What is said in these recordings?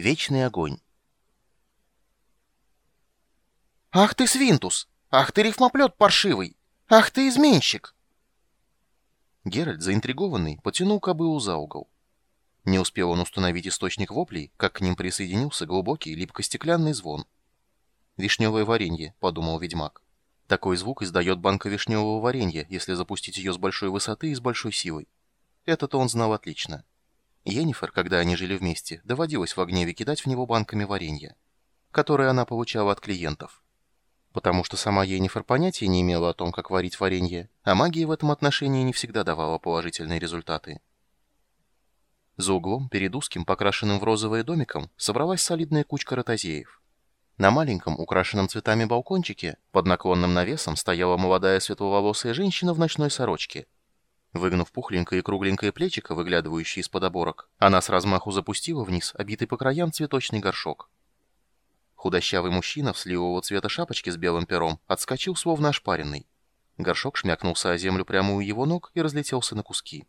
Вечный огонь. «Ах ты, свинтус! Ах ты, рифмоплет паршивый! Ах ты, изменщик!» Геральт, заинтригованный, потянул кобылу за угол. Не успел он установить источник воплей, как к ним присоединился глубокий липко-стеклянный звон. «Вишневое варенье», — подумал ведьмак. Такой звук издает банка вишневого варенья, если запустить ее с большой высоты и с большой силой. Это-то он знал отлично. Енифер, когда они жили вместе, доводилось в гневе кидать в него банками варенья, которые она получала от клиентов. Потому что сама Енифер понятия не имела о том, как варить варенье, а магия в этом отношении не всегда давала положительные результаты. За углом, перед узким, покрашенным в розовое домиком, собралась солидная кучка ротозеев. На маленьком, украшенном цветами балкончике, под наклонным навесом, стояла молодая светловолосая женщина в ночной сорочке. Выгнув пухленькое и кругленькое плечико, выглядывающее из-под оборок, она с размаху запустила вниз обитый по краям цветочный горшок. Худощавый мужчина в сливового цвета шапочке с белым пером отскочил, словно ошпаренный. Горшок шмякнулся о землю прямо у его ног и разлетелся на куски.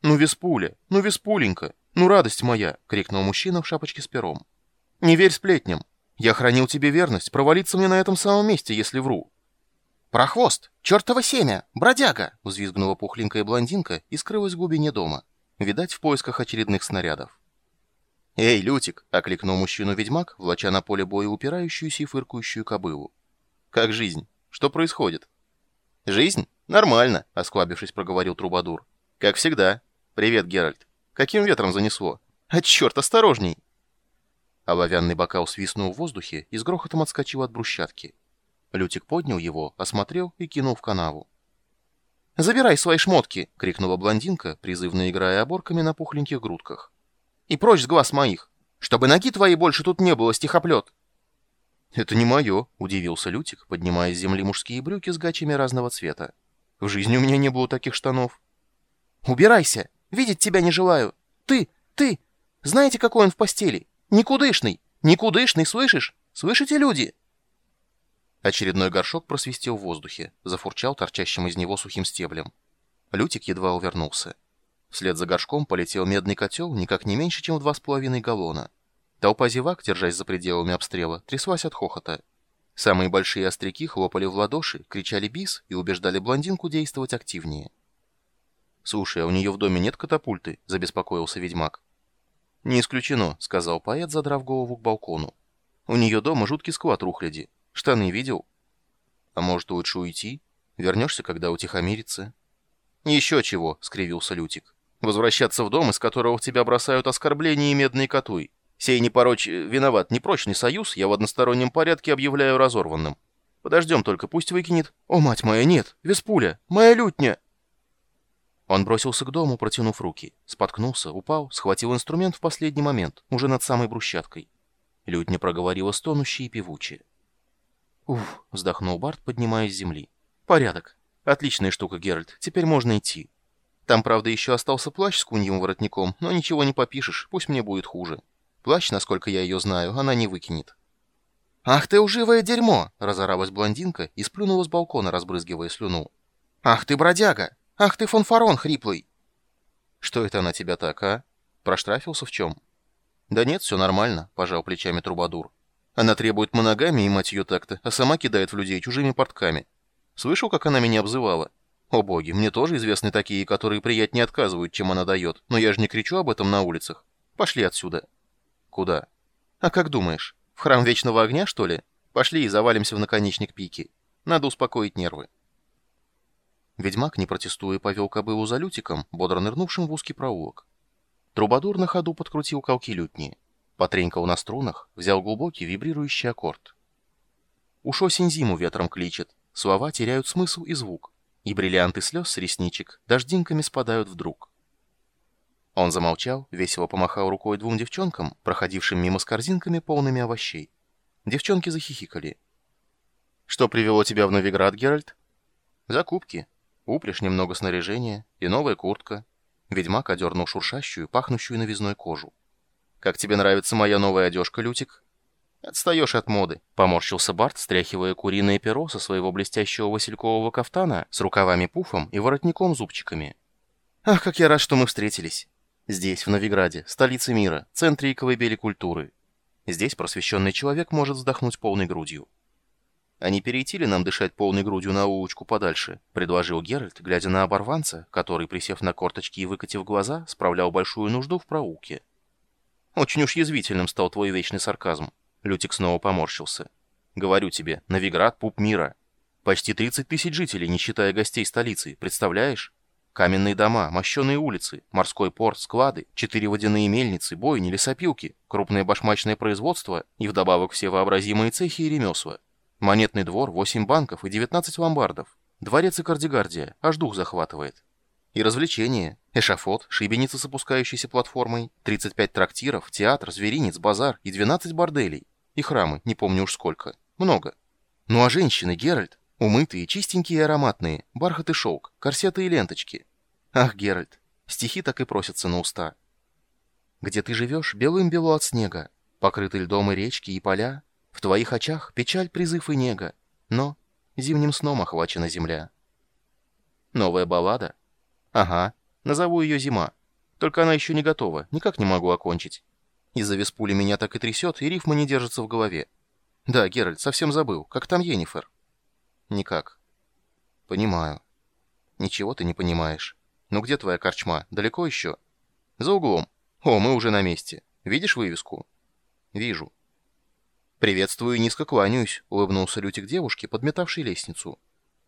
«Ну, Веспуля! Ну, Веспуленька! Ну, радость моя!» — крикнул мужчина в шапочке с пером. «Не верь сплетням! Я хранил тебе верность, провалиться мне на этом самом месте, если вру!» «Прохвост! Чертово семя! Бродяга!» — взвизгнула пухленькая блондинка и скрылась в глубине дома. Видать, в поисках очередных снарядов. «Эй, Лютик!» — окликнул мужчину ведьмак, влача на поле боя упирающуюся и фыркающую кобылу. «Как жизнь? Что происходит?» «Жизнь? Нормально!» — осклабившись, проговорил Трубадур. «Как всегда. Привет, Геральт. Каким ветром занесло? А черт, осторожней!» Оловянный бокал свистнул в воздухе и с грохотом отскочил от брусчатки. Лютик поднял его, осмотрел и кинул в канаву. «Забирай свои шмотки!» — крикнула блондинка, призывно играя оборками на пухленьких грудках и прочь с глаз моих, чтобы ноги твои больше тут не было, стихоплет!» «Это не мое», — удивился Лютик, поднимая с земли мужские брюки с гачами разного цвета. «В жизни у меня не было таких штанов». «Убирайся! Видеть тебя не желаю! Ты, ты! Знаете, какой он в постели? Никудышный! Никудышный, слышишь? Слышите, люди?» Очередной горшок просвистел в воздухе, зафурчал торчащим из него сухим стеблем. Лютик едва увернулся. Вслед за горшком полетел медный котел никак не меньше, чем в два с половиной галлона. Толпа зевак, держась за пределами обстрела, тряслась от хохота. Самые большие остряки хлопали в ладоши, кричали бис и убеждали блондинку действовать активнее. «Слушай, а у нее в доме нет катапульты?» — забеспокоился ведьмак. «Не исключено», — сказал поэт, задрав голову к балкону. «У нее дома жуткий склад рухляди. Штаны видел?» «А может, лучше уйти? Вернешься, когда утихомирится?» «Еще чего», — скривился Лютик. Возвращаться в дом, из которого в тебя бросают оскорбления и медные котуй. Сей непороч... виноват непрочный союз, я в одностороннем порядке объявляю разорванным. Подождем только, пусть выкинет. О, мать моя, нет! Веспуля! Моя лютня!» Он бросился к дому, протянув руки. Споткнулся, упал, схватил инструмент в последний момент, уже над самой брусчаткой. Лютня проговорила стонуще и певуче. «Уф!» — вздохнул Барт, поднимаясь с земли. «Порядок. Отличная штука, Геральт. Теперь можно идти». Там, правда, еще остался плащ с куньим воротником, но ничего не попишешь, пусть мне будет хуже. Плащ, насколько я ее знаю, она не выкинет. «Ах ты уживое дерьмо!» — разоралась блондинка и сплюнула с балкона, разбрызгивая слюну. «Ах ты бродяга! Ах ты фанфарон хриплый!» «Что это она тебя так, а? Проштрафился в чем?» «Да нет, все нормально», — пожал плечами Трубадур. «Она требует моногамии, мать ее так-то, а сама кидает в людей чужими портками. Слышал, как она меня обзывала?» О боги, мне тоже известны такие, которые приятнее отказывают, чем она дает, но я же не кричу об этом на улицах. Пошли отсюда. Куда? А как думаешь, в храм Вечного Огня, что ли? Пошли и завалимся в наконечник пики. Надо успокоить нервы. Ведьмак, не протестуя, повел кобылу за лютиком, бодро нырнувшим в узкий проулок. Трубадур на ходу подкрутил колки лютни. Потренькал на струнах, взял глубокий вибрирующий аккорд. Уж осень зиму ветром кличет, слова теряют смысл и звук и бриллианты слез с ресничек дождинками спадают вдруг. Он замолчал, весело помахал рукой двум девчонкам, проходившим мимо с корзинками, полными овощей. Девчонки захихикали. «Что привело тебя в Новиград, Геральт?» «Закупки. Упряжь, немного снаряжения и новая куртка». Ведьмак одернул шуршащую, пахнущую новизной кожу. «Как тебе нравится моя новая одежка, Лютик?» «Отстаешь от моды», — поморщился Барт, стряхивая куриное перо со своего блестящего василькового кафтана с рукавами-пуфом и воротником-зубчиками. «Ах, как я рад, что мы встретились! Здесь, в Новиграде, столице мира, центре и колыбели культуры. Здесь просвещенный человек может вздохнуть полной грудью. «А не перейти ли нам дышать полной грудью на улочку подальше?» — предложил Геральт, глядя на оборванца, который, присев на корточки и выкатив глаза, справлял большую нужду в проулке. «Очень уж язвительным стал твой вечный сарказм». Лютик снова поморщился. «Говорю тебе, Новиград — пуп мира. Почти 30 тысяч жителей, не считая гостей столицы, представляешь? Каменные дома, мощеные улицы, морской порт, склады, четыре водяные мельницы, бойни, лесопилки, крупное башмачное производство и вдобавок все вообразимые цехи и ремесла. Монетный двор, 8 банков и 19 ломбардов. Дворец и кардигардия, аж дух захватывает. И развлечения. Эшафот, шибеница с опускающейся платформой, 35 трактиров, театр, зверинец, базар и 12 борделей. И храмы, не помню уж сколько. Много. Ну а женщины, Геральт? Умытые, чистенькие и ароматные, бархат и шелк, корсеты и ленточки. Ах, Геральт, стихи так и просятся на уста. Где ты живешь, белым бело от снега, покрыты льдом и речки, и поля, в твоих очах печаль, призыв и нега, но зимним сном охвачена земля. Новая баллада? Ага, назову ее «Зима». Только она еще не готова, никак не могу окончить. Из-за веспули меня так и трясет, и рифма не держится в голове. Да, Геральт, совсем забыл. Как там Енифер? Никак. Понимаю. Ничего ты не понимаешь. Ну где твоя корчма? Далеко еще? За углом. О, мы уже на месте. Видишь вывеску? Вижу. «Приветствую и низко кланяюсь», — улыбнулся Лютик девушке, подметавшей лестницу.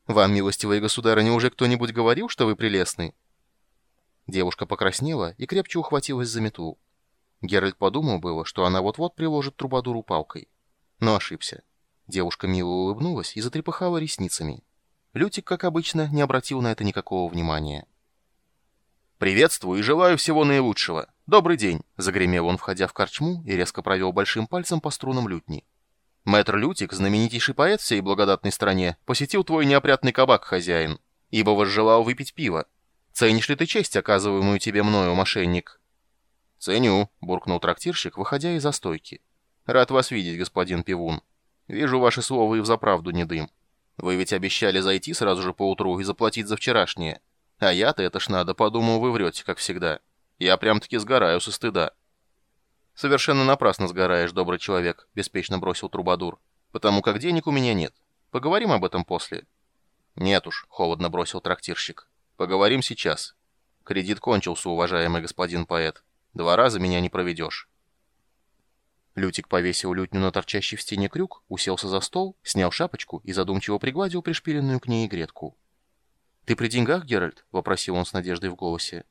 «Вам, милостивые государыни, уже кто-нибудь говорил, что вы прелестны?» Девушка покраснела и крепче ухватилась за метлу. Геральт подумал было, что она вот-вот приложит трубадуру палкой. Но ошибся. Девушка мило улыбнулась и затрепыхала ресницами. Лютик, как обычно, не обратил на это никакого внимания. «Приветствую и желаю всего наилучшего. Добрый день!» — загремел он, входя в корчму, и резко провел большим пальцем по струнам лютни. «Мэтр Лютик, знаменитейший поэт всей благодатной стране, посетил твой неопрятный кабак, хозяин, ибо возжелал выпить пиво. Ценишь ли ты честь, оказываемую тебе мною, мошенник?» «Ценю», — буркнул трактирщик, выходя из-за стойки. «Рад вас видеть, господин Пивун. Вижу, ваше слово и взаправду не дым. Вы ведь обещали зайти сразу же поутру и заплатить за вчерашнее. А я-то это ж надо, подумал, вы врете, как всегда. Я прям-таки сгораю со стыда. Совершенно напрасно сгораешь, добрый человек, беспечно бросил Трубадур. Потому как денег у меня нет. Поговорим об этом после. Нет уж, холодно бросил трактирщик. Поговорим сейчас. Кредит кончился, уважаемый господин поэт. Два раза меня не проведешь. Лютик повесил лютню на торчащий в стене крюк, уселся за стол, снял шапочку и задумчиво пригладил пришпиленную к ней гретку. «Ты при деньгах, Геральт?» — вопросил он с надеждой в голосе.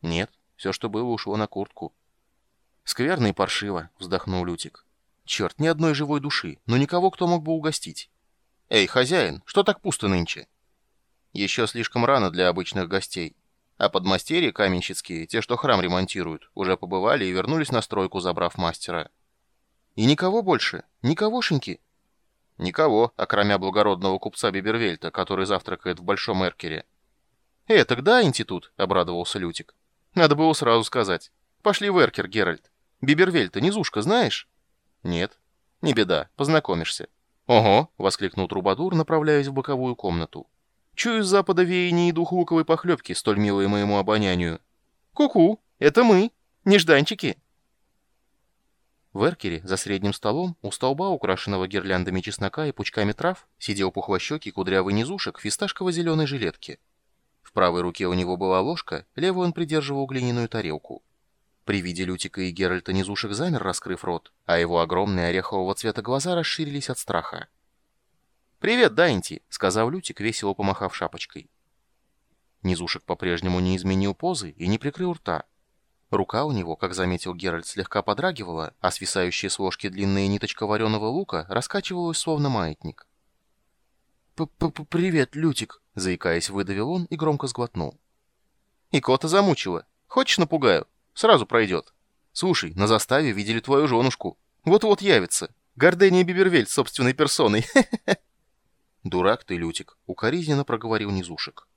«Нет, все, что было, ушло на куртку». «Скверно и паршиво», — вздохнул Лютик. «Черт, ни одной живой души, но никого, кто мог бы угостить». «Эй, хозяин, что так пусто нынче?» «Еще слишком рано для обычных гостей. А подмастерья каменщицкие, те, что храм ремонтируют, уже побывали и вернулись на стройку, забрав мастера». «И никого больше? Никогошеньки?» «Никого, окромя благородного купца Бибервельта, который завтракает в Большом Эркере». «Э, тогда институт», — обрадовался Лютик. «Надо было сразу сказать. Пошли в Эркер, Геральт. Бибервельта низушка знаешь?» «Нет». «Не беда, познакомишься». «Ого!» — воскликнул Трубадур, направляясь в боковую комнату. «Чую с запада веяние и дух луковой похлебки, столь милые моему обонянию». «Ку-ку! Это мы! Нежданчики!» В эркере, за средним столом, у столба, украшенного гирляндами чеснока и пучками трав, сидел пухлощекий кудрявый низушек в фисташково-зеленой жилетке. В правой руке у него была ложка, левой он придерживал глиняную тарелку. При виде Лютика и Геральта низушек замер, раскрыв рот, а его огромные орехового цвета глаза расширились от страха. «Привет, Дайнти!» — сказал Лютик, весело помахав шапочкой. Низушек по-прежнему не изменил позы и не прикрыл рта, Рука у него, как заметил Геральт, слегка подрагивала, а свисающая с ложки длинная ниточка вареного лука раскачивалась словно маятник. П -п «Привет, Лютик», — заикаясь, выдавил он и громко сглотнул. «Икота замучила. Хочешь напугаю? Сразу пройдет. Слушай, на заставе видели твою женушку. Вот-вот явится. Гордения Бибервельт собственной персоной. «Дурак ты, Лютик», — укоризненно проговорил Низушек.